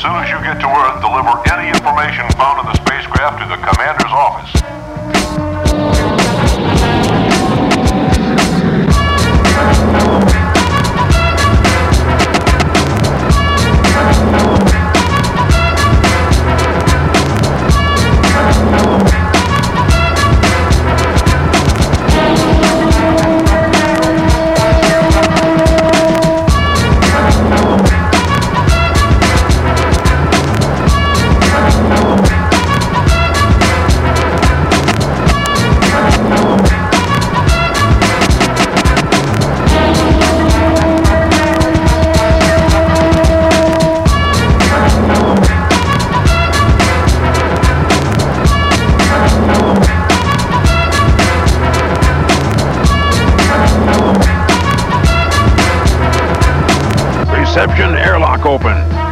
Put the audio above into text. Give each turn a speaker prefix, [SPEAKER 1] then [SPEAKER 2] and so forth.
[SPEAKER 1] soon as you get to Earth, deliver any information found in the spacecraft to the commander's office.
[SPEAKER 2] Reception airlock open.